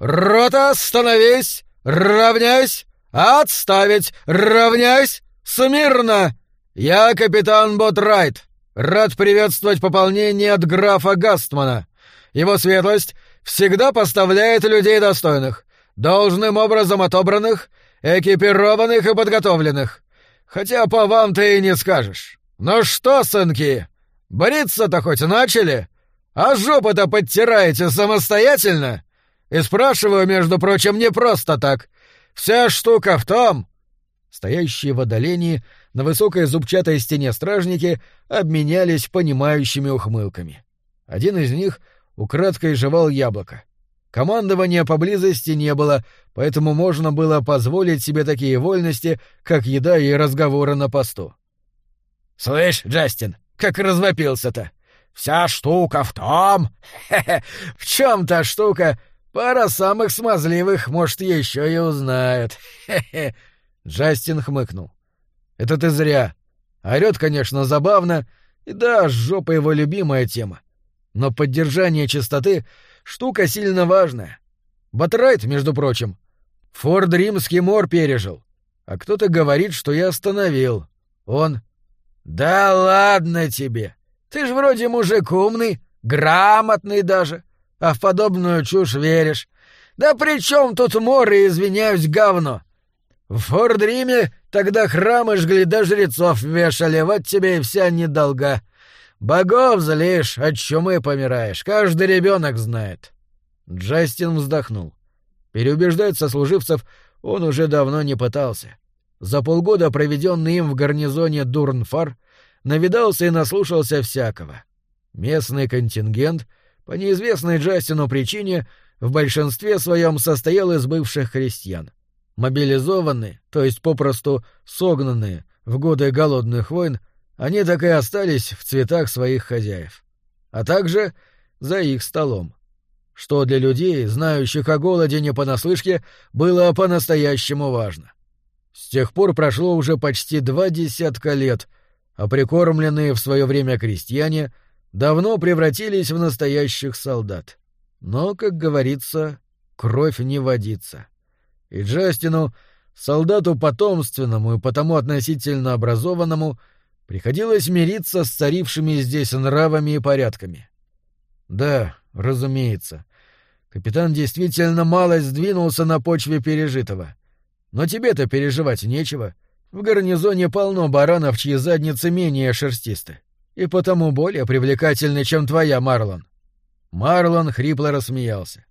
«Рота, становись! Равняйсь! Отставить! Равняйсь! Смирно! Я капитан Ботрайт. Рад приветствовать пополнение от графа Гастмана. Его светлость всегда поставляет людей достойных, должным образом отобранных, экипированных и подготовленных. Хотя по вам-то и не скажешь. Ну что, сынки, бриться-то хоть начали? А жопы-то подтираете самостоятельно? И спрашиваю, между прочим, не просто так. Вся штука в том... Стоящие в отдалении на высокой зубчатой стене стражники обменялись понимающими ухмылками. Один из них украдкой жевал яблоко. Командования поблизости не было, поэтому можно было позволить себе такие вольности, как еда и разговоры на посту. «Слышь, Джастин, как развопился-то! Вся штука в том... в чем та штука? Пара самых смазливых, может, еще и узнает. Джастин хмыкнул. «Это ты зря. Орёт, конечно, забавно, и да, жопа его любимая тема. Но поддержание чистоты — штука сильно важная. Батрайт, между прочим, Форд Римский мор пережил. А кто-то говорит, что я остановил. Он... Да ладно тебе. Ты ж вроде мужик умный, грамотный даже, а в подобную чушь веришь. Да при чем тут мор и, извиняюсь, говно? В Фордриме тогда храмы жгли до жрецов вешали, вот тебе и вся недолга. Богов злишь, от чумы помираешь, каждый ребенок знает. Джастин вздохнул. Переубеждать сослуживцев он уже давно не пытался. За полгода, проведенный им в гарнизоне Дурнфар, навидался и наслушался всякого. Местный контингент, по неизвестной Джастину причине, в большинстве своем состоял из бывших христиан. Мобилизованные, то есть попросту согнанные в годы голодных войн, они так и остались в цветах своих хозяев. А также за их столом. Что для людей, знающих о голоде не понаслышке, было по-настоящему важно. С тех пор прошло уже почти два десятка лет, а прикормленные в свое время крестьяне давно превратились в настоящих солдат. Но, как говорится, кровь не водится. И Джастину, солдату потомственному и потому относительно образованному, приходилось мириться с царившими здесь нравами и порядками. Да, разумеется, капитан действительно мало сдвинулся на почве пережитого. Но тебе-то переживать нечего. В гарнизоне полно баранов, чьи задницы менее шерстисты. И потому более привлекательны, чем твоя, Марлон. Марлон хрипло рассмеялся.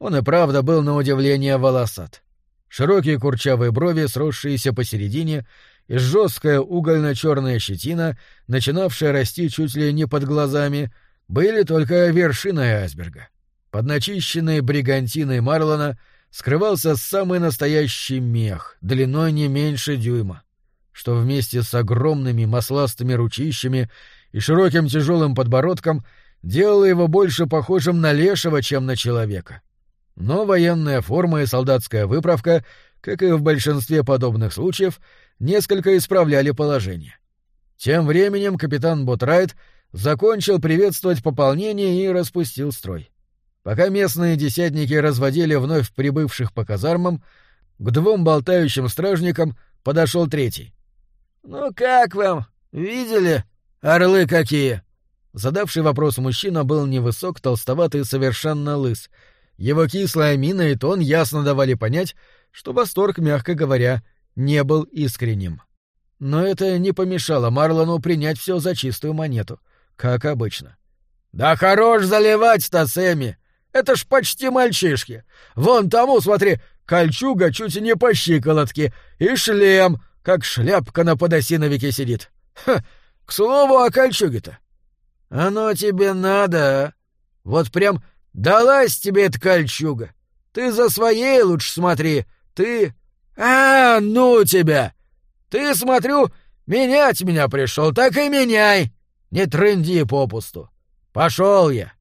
Он и правда был на удивление волосат. Широкие курчавые брови, сросшиеся посередине, и жесткая угольно-черная щетина, начинавшая расти чуть ли не под глазами, были только вершиной айсберга. Под начищенной бригантиной Марлона скрывался самый настоящий мех, длиной не меньше дюйма, что вместе с огромными масластыми ручищами и широким тяжелым подбородком делало его больше похожим на лешего, чем на человека. Но военная форма и солдатская выправка, как и в большинстве подобных случаев, несколько исправляли положение. Тем временем капитан Ботрайт закончил приветствовать пополнение и распустил строй. Пока местные десятники разводили вновь прибывших по казармам, к двум болтающим стражникам подошел третий. «Ну как вам? Видели? Орлы какие!» Задавший вопрос мужчина был невысок, толстоватый и совершенно лыс — его кислая мина и тон ясно давали понять, что восторг, мягко говоря, не был искренним. Но это не помешало Марлону принять все за чистую монету, как обычно. «Да хорош заливать-то, Сэмми! Это ж почти мальчишки! Вон тому, смотри, кольчуга чуть не по щиколотке, и шлем, как шляпка на подосиновике сидит. Ха! К слову о кольчуге-то! Оно тебе надо, а? Вот прям «Далась тебе эта кольчуга! Ты за своей лучше смотри! Ты... А, ну тебя! Ты, смотрю, менять меня пришел, так и меняй! Не трынди попусту! Пошел я!»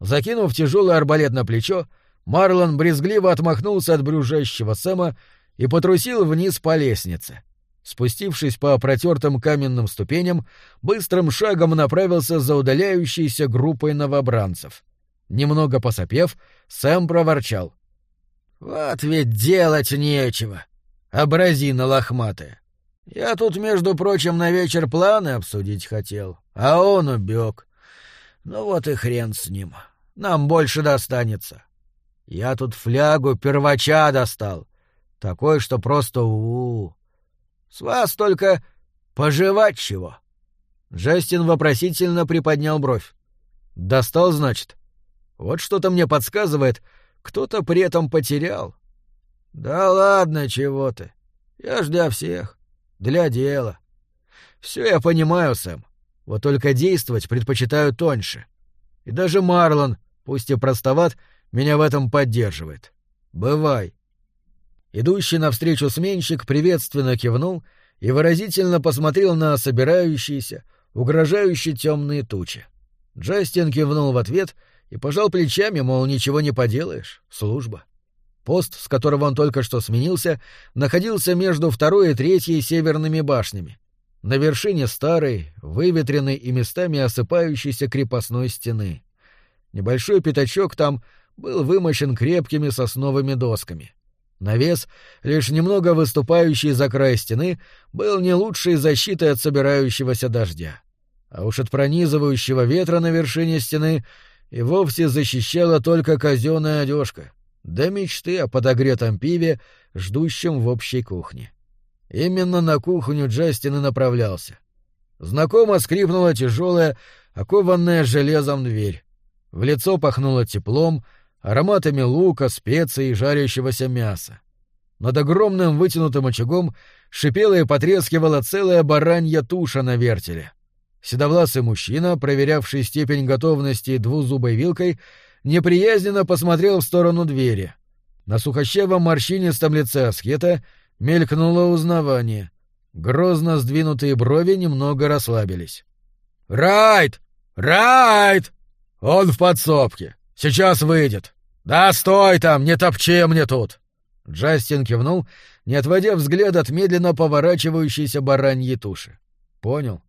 Закинув тяжелый арбалет на плечо, Марлон брезгливо отмахнулся от брюжащего Сэма и потрусил вниз по лестнице. Спустившись по протертым каменным ступеням, быстрым шагом направился за удаляющейся группой новобранцев. Немного посопев, Сэм проворчал. Вот ведь делать нечего. Образина лохматая. Я тут, между прочим, на вечер планы обсудить хотел, а он убег. Ну вот и хрен с ним. Нам больше достанется. Я тут флягу первача достал. Такой, что просто у, -у, -у. С вас только пожевать чего. Джастин вопросительно приподнял бровь. Достал, значит? Вот что-то мне подсказывает, кто-то при этом потерял. Да ладно, чего ты. Я ж для всех. Для дела. Все я понимаю, Сэм. Вот только действовать предпочитаю тоньше. И даже Марлон, пусть и простоват, меня в этом поддерживает. Бывай. Идущий навстречу сменщик приветственно кивнул и выразительно посмотрел на собирающиеся, угрожающие темные тучи. Джастин кивнул в ответ и пожал плечами, мол, ничего не поделаешь, служба. Пост, с которого он только что сменился, находился между второй и третьей северными башнями, на вершине старой, выветренной и местами осыпающейся крепостной стены. Небольшой пятачок там был вымощен крепкими сосновыми досками. Навес, лишь немного выступающий за край стены, был не лучшей защитой от собирающегося дождя. А уж от пронизывающего ветра на вершине стены и вовсе защищала только казенная одежка, да мечты о подогретом пиве, ждущем в общей кухне. Именно на кухню Джастин и направлялся. Знакомо скрипнула тяжелая, окованная железом дверь. В лицо пахнуло теплом, ароматами лука, специй и жарящегося мяса. Над огромным вытянутым очагом шипела и потрескивала целая баранья туша на вертеле. Седовласый мужчина, проверявший степень готовности двузубой вилкой, неприязненно посмотрел в сторону двери. На сухощавом морщинистом лице аскета мелькнуло узнавание. Грозно сдвинутые брови немного расслабились. «Райт! Райт! Он в подсобке. Сейчас выйдет. Да стой там, не топчи мне тут!» Джастин кивнул, не отводя взгляд от медленно поворачивающейся бараньей туши. «Понял.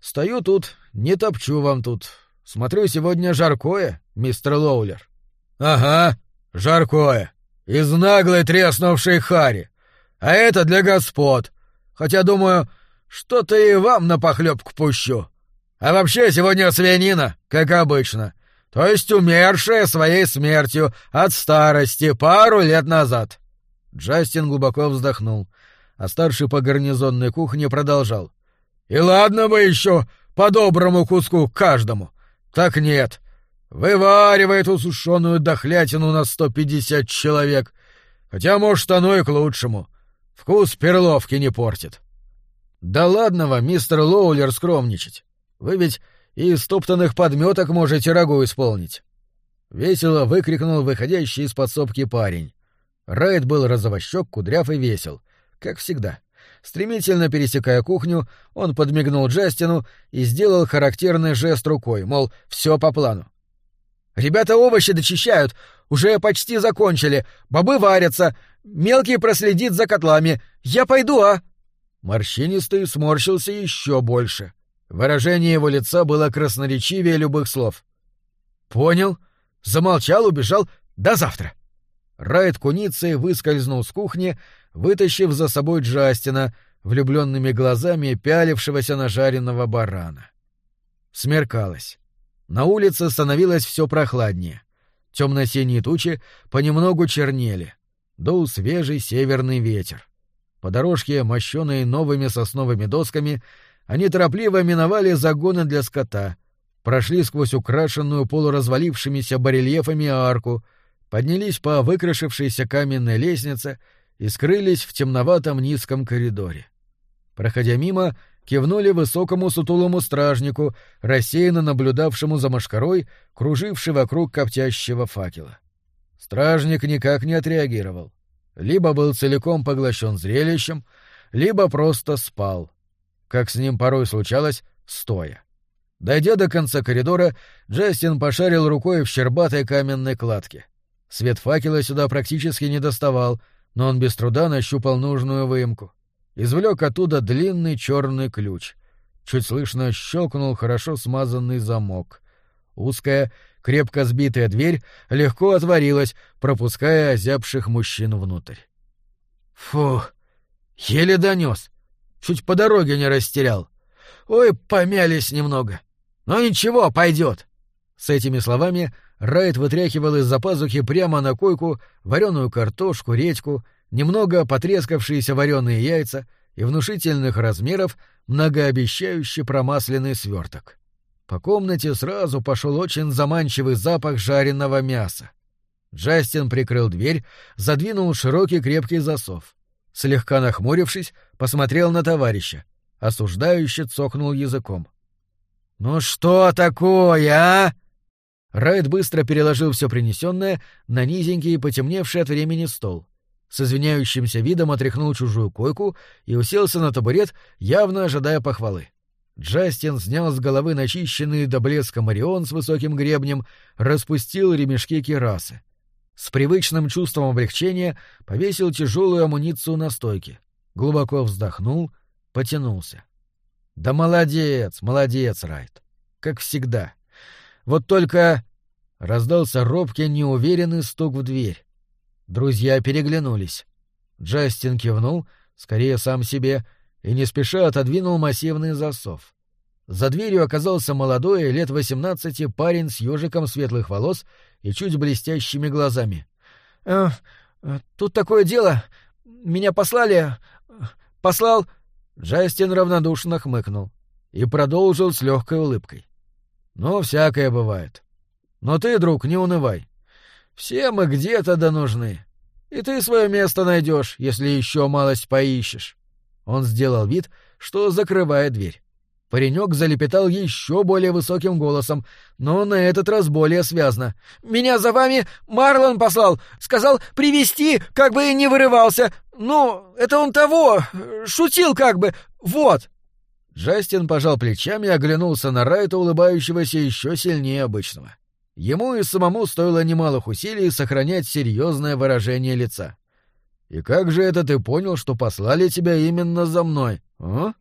Стою тут, не топчу вам тут. Смотрю, сегодня жаркое, мистер Лоулер». «Ага, жаркое. Из наглой треснувшей хари. А это для господ. Хотя, думаю, что-то и вам на похлебку пущу. А вообще сегодня свинина, как обычно. То есть умершая своей смертью от старости пару лет назад». Джастин глубоко вздохнул, а старший по гарнизонной кухне продолжал. И ладно бы еще по доброму куску каждому. Так нет. Вываривает усушенную дохлятину на сто пятьдесят человек. Хотя, может, оно и к лучшему. Вкус перловки не портит. Да ладно вам, мистер Лоулер, скромничать. Вы ведь и из топтанных подметок можете рагу исполнить. Весело выкрикнул выходящий из подсобки парень. Райт был розовощек, кудряв и весел, как всегда. Стремительно пересекая кухню, он подмигнул Джастину и сделал характерный жест рукой, мол, все по плану. «Ребята овощи дочищают, уже почти закончили, бобы варятся, мелкий проследит за котлами. Я пойду, а?» Морщинистый сморщился еще больше. Выражение его лица было красноречивее любых слов. «Понял. Замолчал, убежал. До завтра». Райт куницей выскользнул с кухни, вытащив за собой Джастина, влюбленными глазами пялившегося на жареного барана. Смеркалось. На улице становилось все прохладнее. Темно-синие тучи понемногу чернели. Дул свежий северный ветер. По дорожке, мощенной новыми сосновыми досками, они торопливо миновали загоны для скота, прошли сквозь украшенную полуразвалившимися барельефами арку, поднялись по выкрашившейся каменной лестнице и скрылись в темноватом низком коридоре. Проходя мимо, кивнули высокому сутулому стражнику, рассеянно наблюдавшему за мошкарой, кружившей вокруг коптящего факела. Стражник никак не отреагировал. Либо был целиком поглощен зрелищем, либо просто спал. Как с ним порой случалось, стоя. Дойдя до конца коридора, Джастин пошарил рукой в щербатой каменной кладке. Свет факела сюда практически не доставал — но он без труда нащупал нужную выемку. Извлек оттуда длинный черный ключ. Чуть слышно щелкнул хорошо смазанный замок. Узкая, Крепко сбитая дверь легко отворилась, пропуская озябших мужчин внутрь. Фу, еле донес. Чуть по дороге не растерял. Ой, помялись немного. Но ничего, пойдет. С этими словами Райт вытряхивал из-за пазухи прямо на койку вареную картошку, редьку, немного потрескавшиеся вареные яйца и внушительных размеров многообещающий промасленный сверток. По комнате сразу пошел очень заманчивый запах жареного мяса. Джастин прикрыл дверь, задвинул широкий крепкий засов. Слегка нахмурившись, посмотрел на товарища. Осуждающе цокнул языком. «Ну что такое, а?» Райт быстро переложил все принесенное на низенький потемневший от времени стол. С извиняющимся видом отряхнул чужую койку и уселся на табурет, явно ожидая похвалы. Джастин снял с головы начищенный до блеска марион с высоким гребнем, распустил ремешки керасы. С привычным чувством облегчения повесил тяжелую амуницию на стойке. Глубоко вздохнул, потянулся. Да молодец, молодец, Райт. Как всегда. Вот только... Раздался робкий, неуверенный стук в дверь. Друзья переглянулись. Джастин кивнул, скорее сам себе, и не спеша отодвинул массивный засов. За дверью оказался молодой, лет восемнадцати, парень с ежиком светлых волос и чуть блестящими глазами. «Э, э, «Тут такое дело. Меня послали... послал...» Джастин равнодушно хмыкнул и продолжил с легкой улыбкой. «Ну, всякое бывает. Но ты, друг, не унывай. Все мы где-то да нужны. И ты свое место найдешь, если еще малость поищешь». Он сделал вид, что закрывает дверь. Паренек залепетал еще более высоким голосом, но на этот раз более связно. «Меня за вами Марлон послал! Сказал привести, как бы и не вырывался! Ну, это он того! Шутил как бы! Вот!» Джастин пожал плечами и оглянулся на Райта, улыбающегося еще сильнее обычного. Ему и самому стоило немалых усилий сохранять серьезное выражение лица. «И как же это ты понял, что послали тебя именно за мной, а?»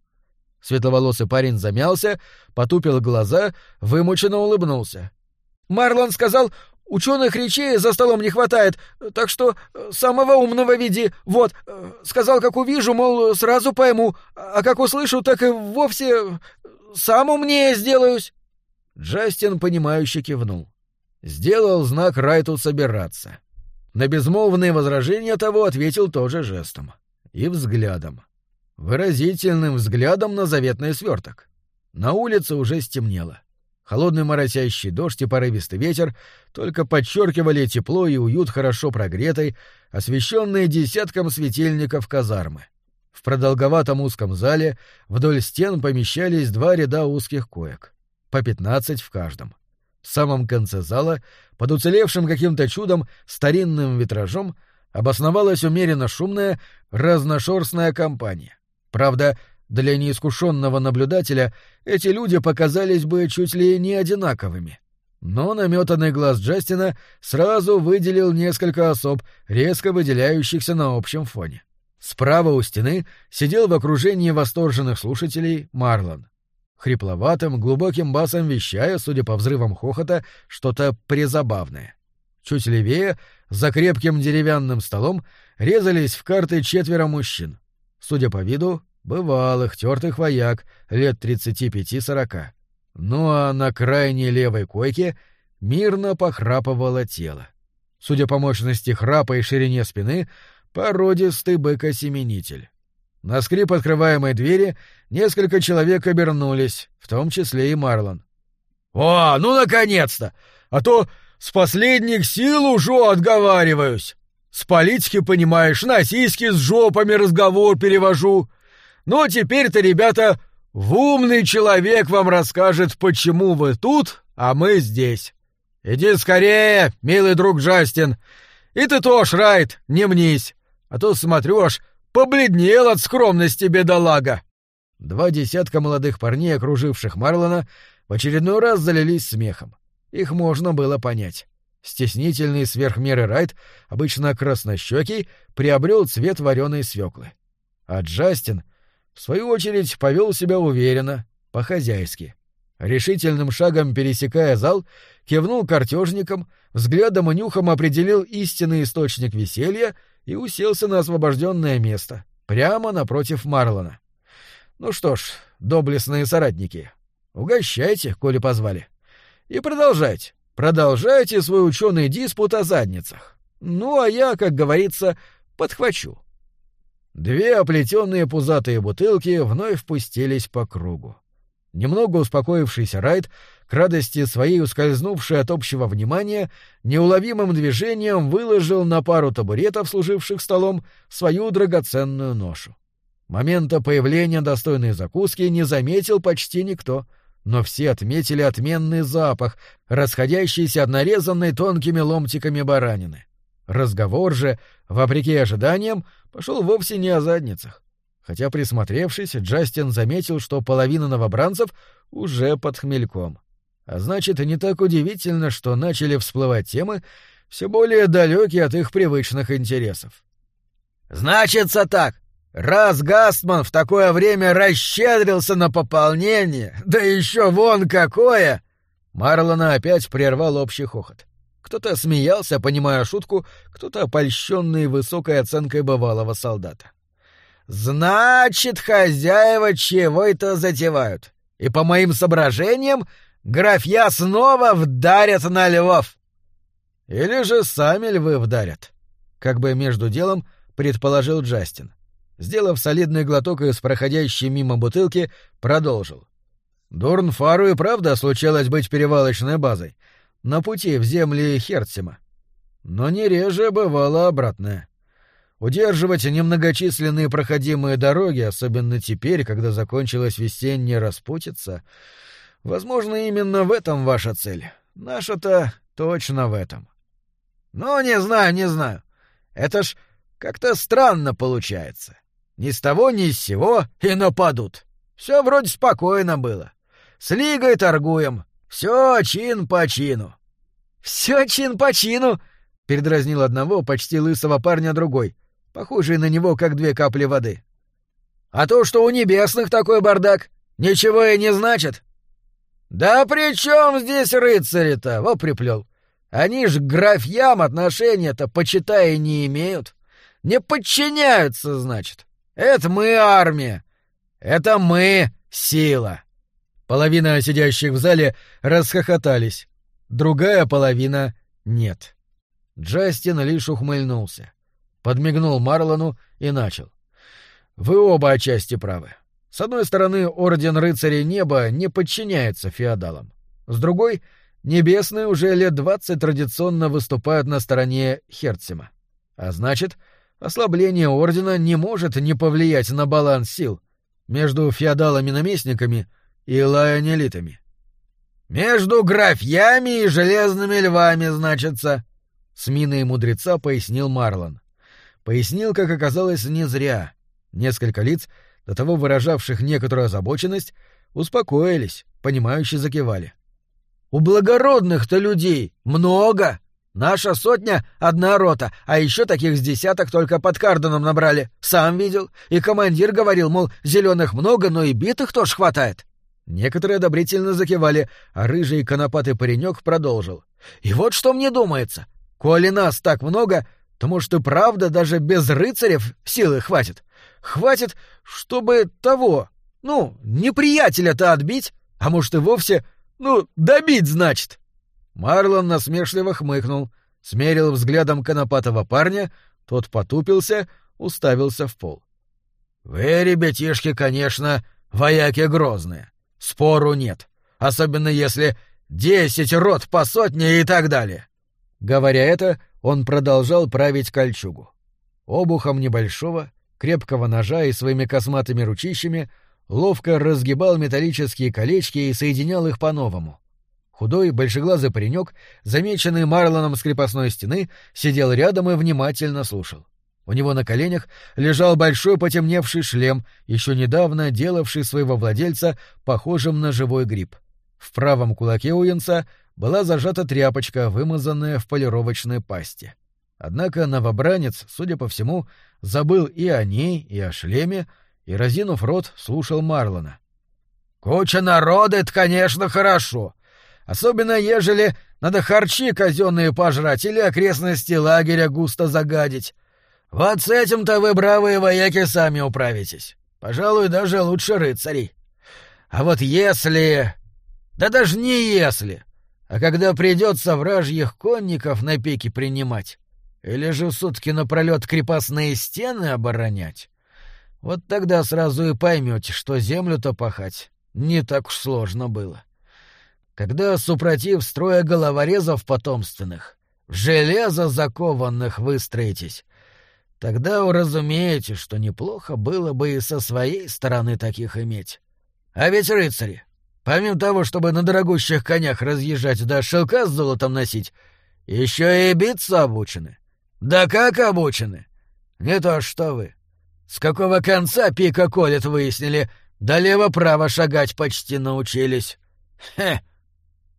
Светловолосый парень замялся, потупил глаза, вымученно улыбнулся. «Марлон сказал, ученых речей за столом не хватает, так что э, самого умного веди. Вот, э, сказал, как увижу, мол, сразу пойму, а как услышу, так и вовсе э, сам умнее сделаюсь». Джастин, понимающе кивнул. Сделал знак Райту собираться. На безмолвные возражения того ответил тоже жестом и взглядом выразительным взглядом на заветный сверток. На улице уже стемнело. Холодный моросящий дождь и порывистый ветер только подчеркивали тепло и уют хорошо прогретой, освещенной десятком светильников казармы. В продолговатом узком зале вдоль стен помещались два ряда узких коек, по пятнадцать в каждом. В самом конце зала, под уцелевшим каким-то чудом старинным витражом, обосновалась умеренно шумная разношерстная компания. Правда, для неискушенного наблюдателя эти люди показались бы чуть ли не одинаковыми. Но наметанный глаз Джастина сразу выделил несколько особ, резко выделяющихся на общем фоне. Справа у стены сидел в окружении восторженных слушателей Марлон. Хрипловатым, глубоким басом вещая, судя по взрывам хохота, что-то призабавное. Чуть левее, за крепким деревянным столом, резались в карты четверо мужчин. Судя по виду, бывалых, тертых вояк, лет тридцати пяти-сорока. Ну а на крайней левой койке мирно похрапывало тело. Судя по мощности храпа и ширине спины, породистый быкосеменитель. На скрип открываемой двери несколько человек обернулись, в том числе и Марлон. «О, ну наконец-то! А то с последних сил уже отговариваюсь!» С политики, понимаешь, на сиськи с жопами разговор перевожу. Но теперь-то, ребята, в умный человек вам расскажет, почему вы тут, а мы здесь. Иди скорее, милый друг Джастин. И ты тоже, Райт, не мнись. А то, смотрю, аж побледнел от скромности бедолага. Два десятка молодых парней, окруживших Марлона, в очередной раз залились смехом. Их можно было понять. Стеснительный сверх меры Райт, обычно краснощекий, приобрел цвет вареной свеклы. А Джастин, в свою очередь, повел себя уверенно, по-хозяйски. Решительным шагом пересекая зал, кивнул картежникам, взглядом и нюхом определил истинный источник веселья и уселся на освобожденное место, прямо напротив Марлона. Ну что ж, доблестные соратники, угощайте, коли позвали. И продолжайте, продолжайте свой ученый диспут о задницах. Ну, а я, как говорится, подхвачу. Две оплетенные пузатые бутылки вновь впустились по кругу. Немного успокоившийся Райт, к радости своей ускользнувшей от общего внимания, неуловимым движением выложил на пару табуретов, служивших столом, свою драгоценную ношу. Момента появления достойной закуски не заметил почти никто, но все отметили отменный запах, расходящийся от нарезанной тонкими ломтиками баранины. Разговор же, вопреки ожиданиям, пошел вовсе не о задницах хотя, присмотревшись, Джастин заметил, что половина новобранцев уже под хмельком. А значит, не так удивительно, что начали всплывать темы, все более далекие от их привычных интересов. «Значится так. Раз Гастман в такое время расщедрился на пополнение, да еще вон какое!» Марлона опять прервал общий хохот. Кто-то смеялся, понимая шутку, кто-то опольщенный высокой оценкой бывалого солдата. Значит, хозяева чего это затевают. И по моим соображениям, графья снова вдарят на львов. Или же сами львы вдарят. Как бы между делом предположил Джастин. Сделав солидный глоток из проходящей мимо бутылки, продолжил. Дорнфару и правда случалось быть перевалочной базой. На пути в земли Херцема. Но не реже бывало обратное. Удерживать немногочисленные проходимые дороги, особенно теперь, когда закончилась весенняя распутица, возможно, именно в этом ваша цель. Наша-то точно в этом. Ну, не знаю, не знаю. Это ж как-то странно получается. Ни с того, ни с сего и нападут. Все вроде спокойно было. С лигой торгуем. Все чин по чину. Все чин по чину, передразнил одного почти лысого парня другой похожий на него, как две капли воды. А то, что у небесных такой бардак, ничего и не значит. Да при чем здесь рыцари-то? Во приплел. Они ж к графьям отношения-то, почитая, не имеют. Не подчиняются, значит. Это мы армия. Это мы сила. Половина сидящих в зале расхохотались. Другая половина — нет. Джастин лишь ухмыльнулся подмигнул Марлону и начал. Вы оба отчасти правы. С одной стороны, орден рыцарей неба не подчиняется феодалам. С другой, небесные уже лет двадцать традиционно выступают на стороне Херцема. А значит, ослабление ордена не может не повлиять на баланс сил между феодалами-наместниками и лайонелитами. «Между графьями и железными львами, значится», — с миной мудреца пояснил Марлон. Пояснил, как оказалось, не зря. Несколько лиц, до того выражавших некоторую озабоченность, успокоились, понимающе закивали. «У благородных-то людей много! Наша сотня — одна рота, а еще таких с десяток только под Карденом набрали. Сам видел. И командир говорил, мол, зеленых много, но и битых тоже хватает». Некоторые одобрительно закивали, а рыжий конопатый паренек продолжил. «И вот что мне думается. Коли нас так много, то, может, и правда даже без рыцарев силы хватит. Хватит, чтобы того, ну, неприятеля-то отбить, а может и вовсе, ну, добить, значит. Марлон насмешливо хмыкнул, смерил взглядом конопатого парня, тот потупился, уставился в пол. «Вы, ребятишки, конечно, вояки грозные. Спору нет. Особенно если десять рот по сотне и так далее». Говоря это, он продолжал править кольчугу. Обухом небольшого, крепкого ножа и своими косматыми ручищами ловко разгибал металлические колечки и соединял их по-новому. Худой, большеглазый паренек, замеченный Марлоном с крепостной стены, сидел рядом и внимательно слушал. У него на коленях лежал большой потемневший шлем, еще недавно делавший своего владельца похожим на живой гриб. В правом кулаке у юнца была зажата тряпочка, вымазанная в полировочной пасти. Однако новобранец, судя по всему, забыл и о ней, и о шлеме, и, разинув рот, слушал Марлона. Куча народа — это, конечно, хорошо. Особенно, ежели надо харчи казенные пожрать или окрестности лагеря густо загадить. Вот с этим-то вы, бравые вояки, сами управитесь. Пожалуй, даже лучше рыцарей. А вот если... Да даже не если, а когда придется вражьих конников на пике принимать, или же сутки напролет крепостные стены оборонять, вот тогда сразу и поймете, что землю-то пахать не так уж сложно было. Когда, супротив строя головорезов потомственных, в железо закованных выстроитесь, тогда уразумеете, что неплохо было бы и со своей стороны таких иметь. А ведь рыцари, помимо того, чтобы на дорогущих конях разъезжать да шелка с золотом носить, еще и биться обучены. Да как обучены? Не то что вы. С какого конца пика колет выяснили — да лево-право шагать почти научились. Хе!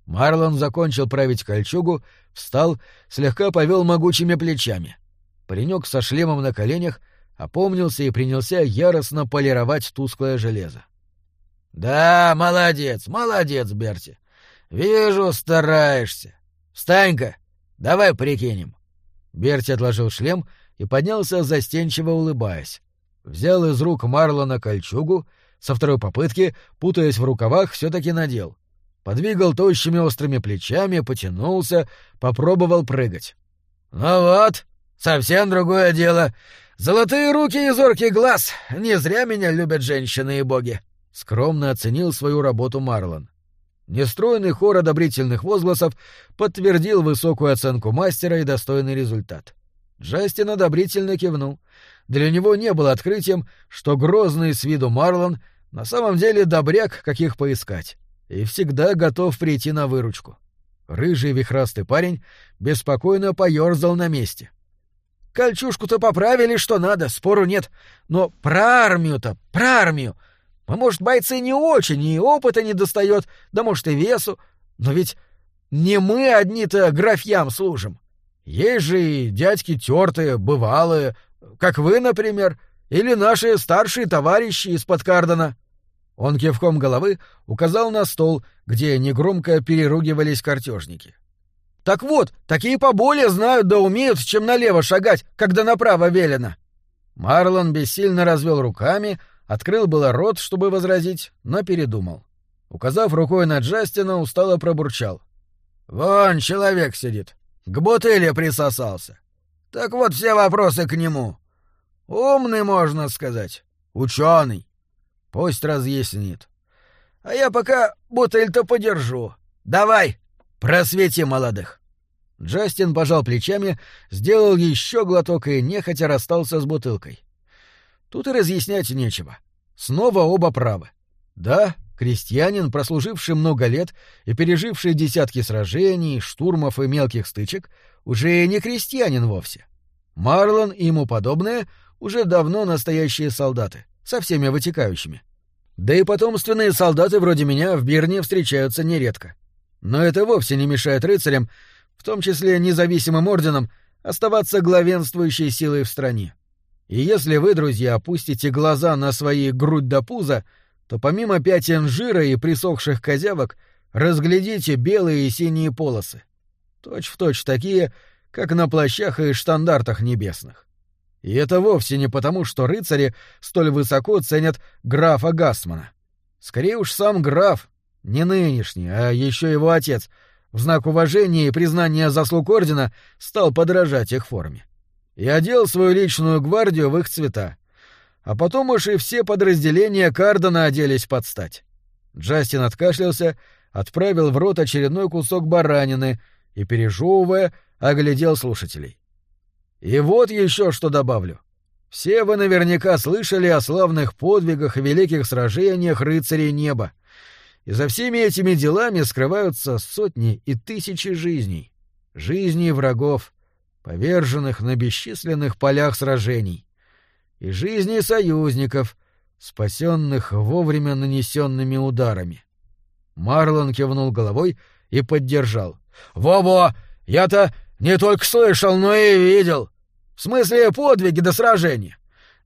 Марлон закончил править кольчугу, встал, слегка повел могучими плечами. Паренек со шлемом на коленях опомнился и принялся яростно полировать тусклое железо. — Да, молодец, молодец, Берти. Вижу, стараешься. Встань-ка, давай прикинем. Берти отложил шлем и поднялся, застенчиво улыбаясь. Взял из рук Марлона кольчугу со второй попытки, путаясь в рукавах, все-таки надел. Подвигал тощими острыми плечами, потянулся, попробовал прыгать. «Ну вот, совсем другое дело. Золотые руки и зоркий глаз. Не зря меня любят женщины и боги», — скромно оценил свою работу Марлон. Нестройный хор одобрительных возгласов подтвердил высокую оценку мастера и достойный результат. Джастин одобрительно кивнул. Для него не было открытием, что грозный с виду Марлон на самом деле добряк, каких поискать, и всегда готов прийти на выручку. Рыжий вихрастый парень беспокойно поерзал на месте. «Кольчушку-то поправили, что надо, спору нет. Но про армию-то, про армию. Мы, может, бойцы не очень, и опыта не достает, да, может, и весу. Но ведь не мы одни-то графьям служим. Есть же и дядьки тертые, бывалые, как вы, например, или наши старшие товарищи из-под Кардена». Он кивком головы указал на стол, где негромко переругивались картежники. «Так вот, такие поболее знают да умеют, чем налево шагать, когда направо велено». Марлон бессильно развел руками, открыл было рот, чтобы возразить, но передумал. Указав рукой на Джастина, устало пробурчал. «Вон человек сидит, к бутыле присосался. Так вот все вопросы к нему. Умный, можно сказать, ученый. Пусть разъяснит. А я пока бутыль-то подержу. Давай, просвети молодых. Джастин пожал плечами, сделал еще глоток и нехотя расстался с бутылкой. Тут и разъяснять нечего. Снова оба правы. Да, крестьянин, прослуживший много лет и переживший десятки сражений, штурмов и мелких стычек, уже не крестьянин вовсе. Марлон и ему подобные уже давно настоящие солдаты, со всеми вытекающими. Да и потомственные солдаты вроде меня в Бирне встречаются нередко. Но это вовсе не мешает рыцарям, в том числе независимым орденам, оставаться главенствующей силой в стране. И если вы, друзья, опустите глаза на свои грудь до пуза, то помимо пятен жира и присохших козявок разглядите белые и синие полосы. Точь в точь такие, как на плащах и штандартах небесных. И это вовсе не потому, что рыцари столь высоко ценят графа Гасмана. Скорее уж сам граф, не нынешний, а еще его отец, в знак уважения и признания заслуг ордена стал подражать их форме. И одел свою личную гвардию в их цвета. А потом уж и все подразделения Кардена оделись под стать. Джастин откашлялся, отправил в рот очередной кусок баранины и, пережевывая, оглядел слушателей. И вот еще что добавлю. Все вы наверняка слышали о славных подвигах и великих сражениях рыцарей неба. И за всеми этими делами скрываются сотни и тысячи жизней. Жизней врагов, поверженных на бесчисленных полях сражений. И жизни союзников, спасенных вовремя нанесенными ударами. Марлон кивнул головой и поддержал. «Во-во! Я-то не только слышал, но и видел. В смысле подвиги до сражения.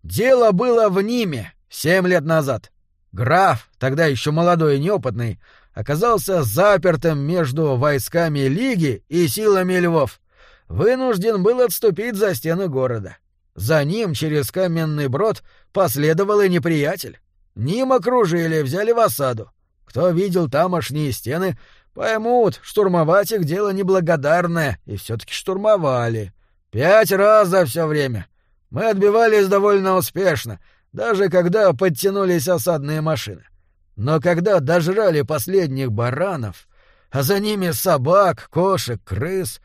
Дело было в Ниме семь лет назад. Граф, тогда еще молодой и неопытный, оказался запертым между войсками Лиги и силами львов. Вынужден был отступить за стены города. За ним через каменный брод последовал и неприятель. Ним окружили, взяли в осаду. Кто видел тамошние стены, поймут, штурмовать их дело неблагодарное, и все-таки штурмовали. Пять раз за все время. Мы отбивались довольно успешно, даже когда подтянулись осадные машины. Но когда дожрали последних баранов, а за ними собак, кошек, крыс,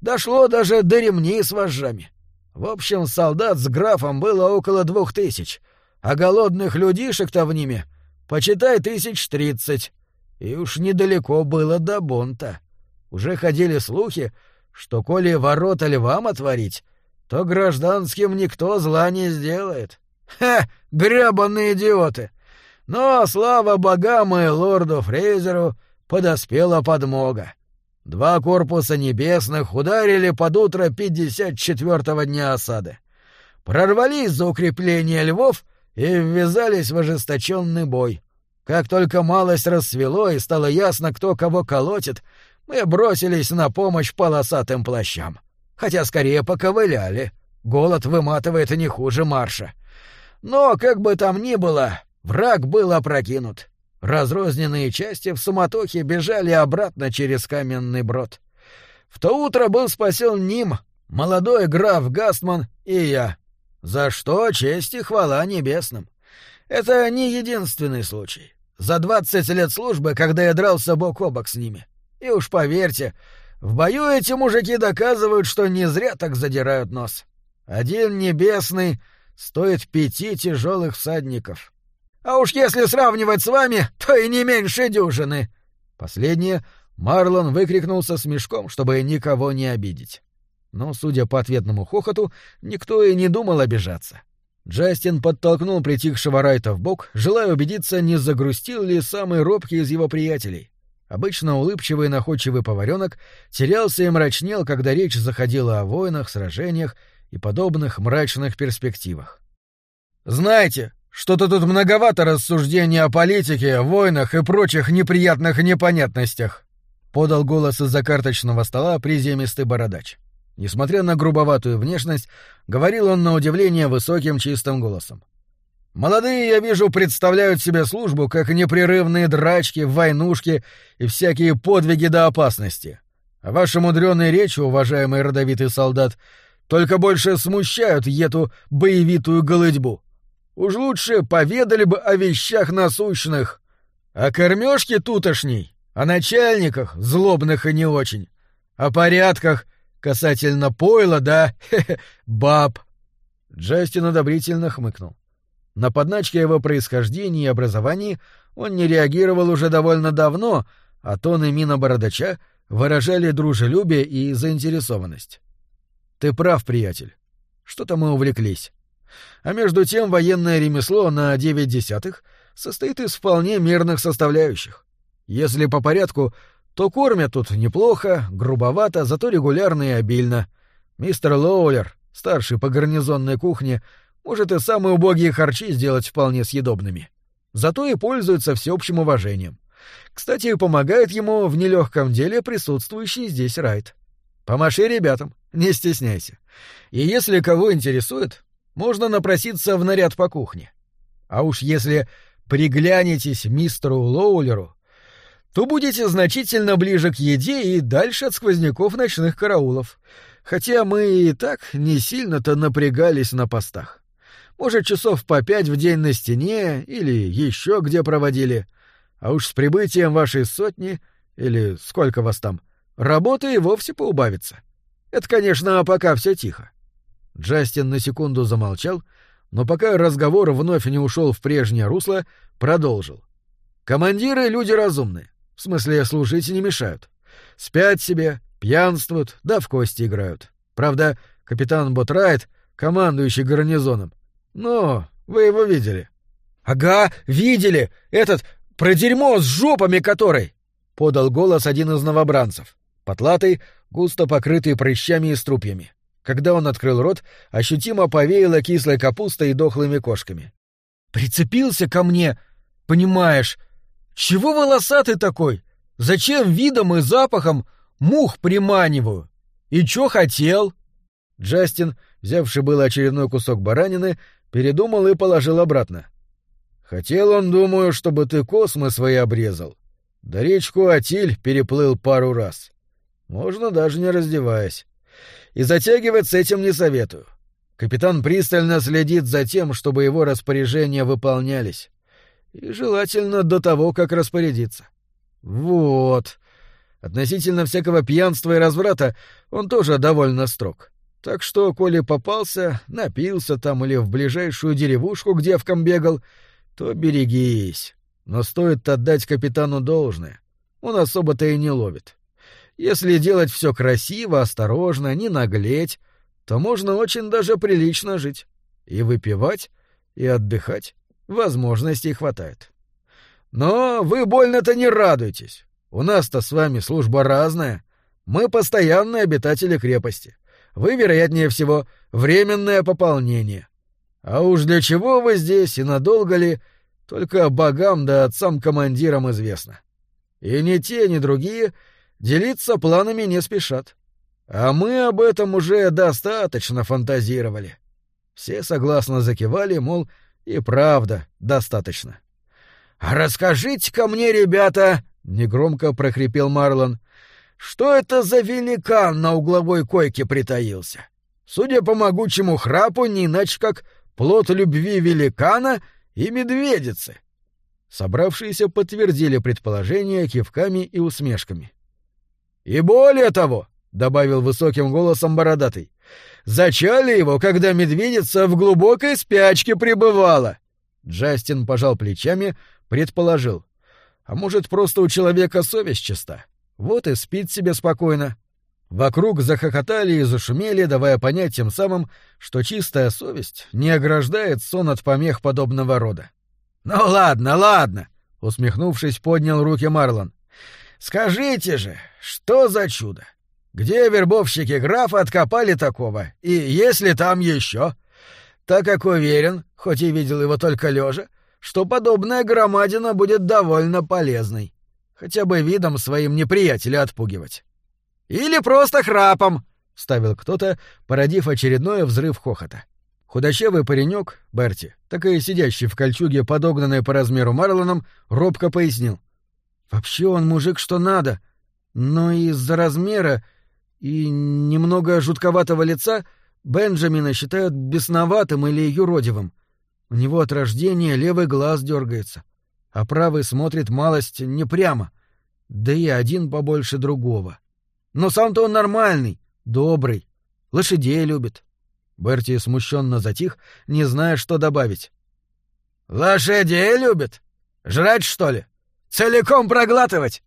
дошло даже до ремней с вожжами. В общем, солдат с графом было около двух тысяч, а голодных людишек-то в ними, почитай, тысяч тридцать. И уж недалеко было до бунта. Уже ходили слухи, что коли ворота львам отворить, то гражданским никто зла не сделает. Ха! Гребаные идиоты! Но, слава богам и лорду Фрейзеру, подоспела подмога. Два корпуса небесных ударили под утро 54-го дня осады. Прорвались за укрепление львов и ввязались в ожесточенный бой. Как только малость рассвело и стало ясно, кто кого колотит, мы бросились на помощь полосатым плащам. Хотя скорее поковыляли. Голод выматывает не хуже марша. Но, как бы там ни было, враг был опрокинут. Разрозненные части в суматохе бежали обратно через каменный брод. В то утро был спасен Ним, молодой граф Гастман и я. За что честь и хвала небесным. Это не единственный случай. За двадцать лет службы, когда я дрался бок о бок с ними. И уж поверьте, в бою эти мужики доказывают, что не зря так задирают нос. Один небесный стоит пяти тяжелых всадников. А уж если сравнивать с вами, то и не меньше дюжины. Последнее Марлон выкрикнул со смешком, чтобы никого не обидеть. Но, судя по ответному хохоту, никто и не думал обижаться. Джастин подтолкнул притихшего Райта в бок, желая убедиться, не загрустил ли самый робкий из его приятелей. Обычно улыбчивый и находчивый поваренок терялся и мрачнел, когда речь заходила о войнах, сражениях и подобных мрачных перспективах. «Знаете, что-то тут многовато рассуждений о политике, войнах и прочих неприятных непонятностях», — подал голос из-за карточного стола приземистый бородач. Несмотря на грубоватую внешность, говорил он на удивление высоким чистым голосом. «Молодые, я вижу, представляют себе службу как непрерывные драчки, войнушки и всякие подвиги до опасности. А ваши мудреные речи, уважаемый родовитый солдат, только больше смущают эту боевитую голыдьбу. Уж лучше поведали бы о вещах насущных, о кормежке тутошней, о начальниках, злобных и не очень, о порядках касательно пойла, да, баб. Джастин одобрительно хмыкнул. На подначки его происхождении и образовании он не реагировал уже довольно давно, а тон и мина бородача выражали дружелюбие и заинтересованность. «Ты прав, приятель. Что-то мы увлеклись. А между тем военное ремесло на девять десятых состоит из вполне мирных составляющих. Если по порядку, то кормят тут неплохо, грубовато, зато регулярно и обильно. Мистер Лоулер, старший по гарнизонной кухне, может и самые убогие харчи сделать вполне съедобными. Зато и пользуется всеобщим уважением. Кстати, помогает ему в нелегком деле присутствующий здесь Райт. Помаши ребятам, не стесняйся. И если кого интересует, можно напроситься в наряд по кухне. А уж если приглянетесь мистеру Лоулеру, то будете значительно ближе к еде и дальше от сквозняков ночных караулов. Хотя мы и так не сильно-то напрягались на постах. Может, часов по пять в день на стене или еще где проводили. А уж с прибытием вашей сотни, или сколько вас там, работа и вовсе поубавится. Это, конечно, пока все тихо. Джастин на секунду замолчал, но пока разговор вновь не ушел в прежнее русло, продолжил. «Командиры — люди разумные. В смысле, служить не мешают. Спят себе, пьянствуют, да в кости играют. Правда, капитан Ботрайт, командующий гарнизоном. Но вы его видели». «Ага, видели! Этот про дерьмо с жопами которой!» — подал голос один из новобранцев. Потлатый, густо покрытый прыщами и струпьями. Когда он открыл рот, ощутимо повеяло кислой капустой и дохлыми кошками. «Прицепился ко мне! понимаешь. Чего волосатый такой? Зачем видом и запахом мух приманиваю? И чё хотел?» Джастин, взявший было очередной кусок баранины, передумал и положил обратно. «Хотел он, думаю, чтобы ты космы свои обрезал. Да речку Атиль переплыл пару раз. Можно даже не раздеваясь. И затягивать с этим не советую. Капитан пристально следит за тем, чтобы его распоряжения выполнялись. И желательно до того, как распорядиться. Вот. Относительно всякого пьянства и разврата он тоже довольно строг. Так что, коли попался, напился там или в ближайшую деревушку, к девкам бегал, то берегись. Но стоит отдать капитану должное. Он особо-то и не ловит. Если делать все красиво, осторожно, не наглеть, то можно очень даже прилично жить. И выпивать, и отдыхать. Возможностей хватает. Но вы больно-то не радуйтесь. У нас-то с вами служба разная. Мы постоянные обитатели крепости. Вы, вероятнее всего, временное пополнение. А уж для чего вы здесь и надолго ли, только богам да отцам-командирам известно. И ни те, ни другие — делиться планами не спешат. А мы об этом уже достаточно фантазировали. Все согласно закивали, мол, и правда достаточно. «А «Расскажите-ка мне, ребята», — негромко прохрипел Марлон, — «что это за великан на угловой койке притаился? Судя по могучему храпу, не иначе как плод любви великана и медведицы». Собравшиеся подтвердили предположение кивками и усмешками. И более того, — добавил высоким голосом бородатый, — зачали его, когда медведица в глубокой спячке пребывала. Джастин пожал плечами, предположил. А может, просто у человека совесть чиста? Вот и спит себе спокойно. Вокруг захохотали и зашумели, давая понять тем самым, что чистая совесть не ограждает сон от помех подобного рода. «Ну ладно, ладно!» — усмехнувшись, поднял руки Марлон. Скажите же, что за чудо? Где вербовщики графа откопали такого? И есть ли там еще? Так как уверен, хоть и видел его только лежа, что подобная громадина будет довольно полезной. Хотя бы видом своим неприятеля отпугивать. Или просто храпом, — ставил кто-то, породив очередной взрыв хохота. Худощавый паренек, Берти, так и сидящий в кольчуге, подогнанной по размеру Марлоном, робко пояснил. Вообще он мужик что надо, но из-за размера и немного жутковатого лица Бенджамина считают бесноватым или юродивым. У него от рождения левый глаз дергается, а правый смотрит малость не прямо, да и один побольше другого. Но сам-то он нормальный, добрый, лошадей любит. Берти смущенно затих, не зная, что добавить. «Лошадей любит? Жрать, что ли?» Целиком проглатывать!»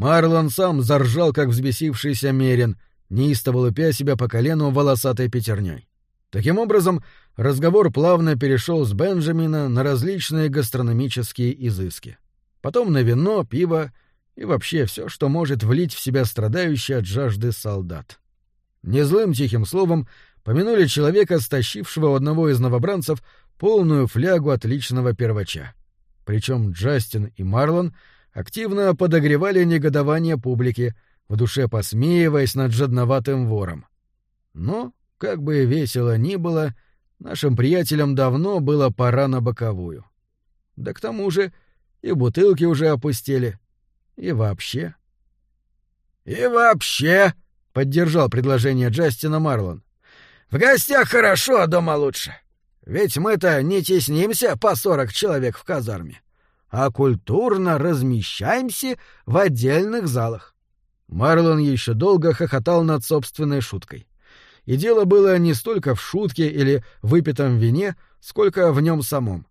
Марлон сам заржал, как взбесившийся мерин, неистово лупя себя по колену волосатой пятерней. Таким образом, разговор плавно перешел с Бенджамина на различные гастрономические изыски. Потом на вино, пиво и вообще все, что может влить в себя страдающий от жажды солдат. Незлым тихим словом помянули человека, стащившего у одного из новобранцев полную флягу отличного первача. Причем Джастин и Марлон активно подогревали негодование публики, в душе посмеиваясь над жадноватым вором. Но, как бы весело ни было, нашим приятелям давно было пора на боковую. Да к тому же и бутылки уже опустили. И вообще... — И вообще, — поддержал предложение Джастина Марлон. — В гостях хорошо, а дома лучше. Ведь мы-то не теснимся по сорок человек в казарме, а культурно размещаемся в отдельных залах. Марлон еще долго хохотал над собственной шуткой. И дело было не столько в шутке или выпитом вине, сколько в нем самом.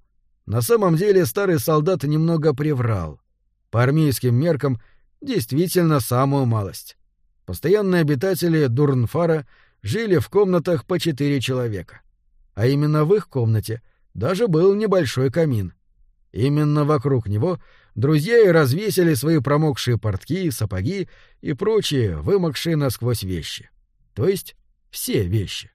На самом деле старый солдат немного приврал. По армейским меркам действительно самую малость. Постоянные обитатели Дурнфара жили в комнатах по четыре человека а именно в их комнате даже был небольшой камин. Именно вокруг него друзья и развесили свои промокшие портки, сапоги и прочие вымокшие насквозь вещи. То есть все вещи.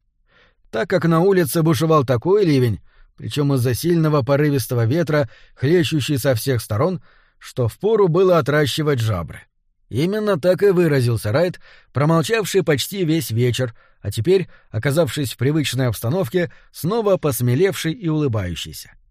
Так как на улице бушевал такой ливень, причем из-за сильного порывистого ветра, хлещущий со всех сторон, что впору было отращивать жабры. Именно так и выразился Райт, промолчавший почти весь вечер, а теперь, оказавшись в привычной обстановке, снова посмелевший и улыбающийся. —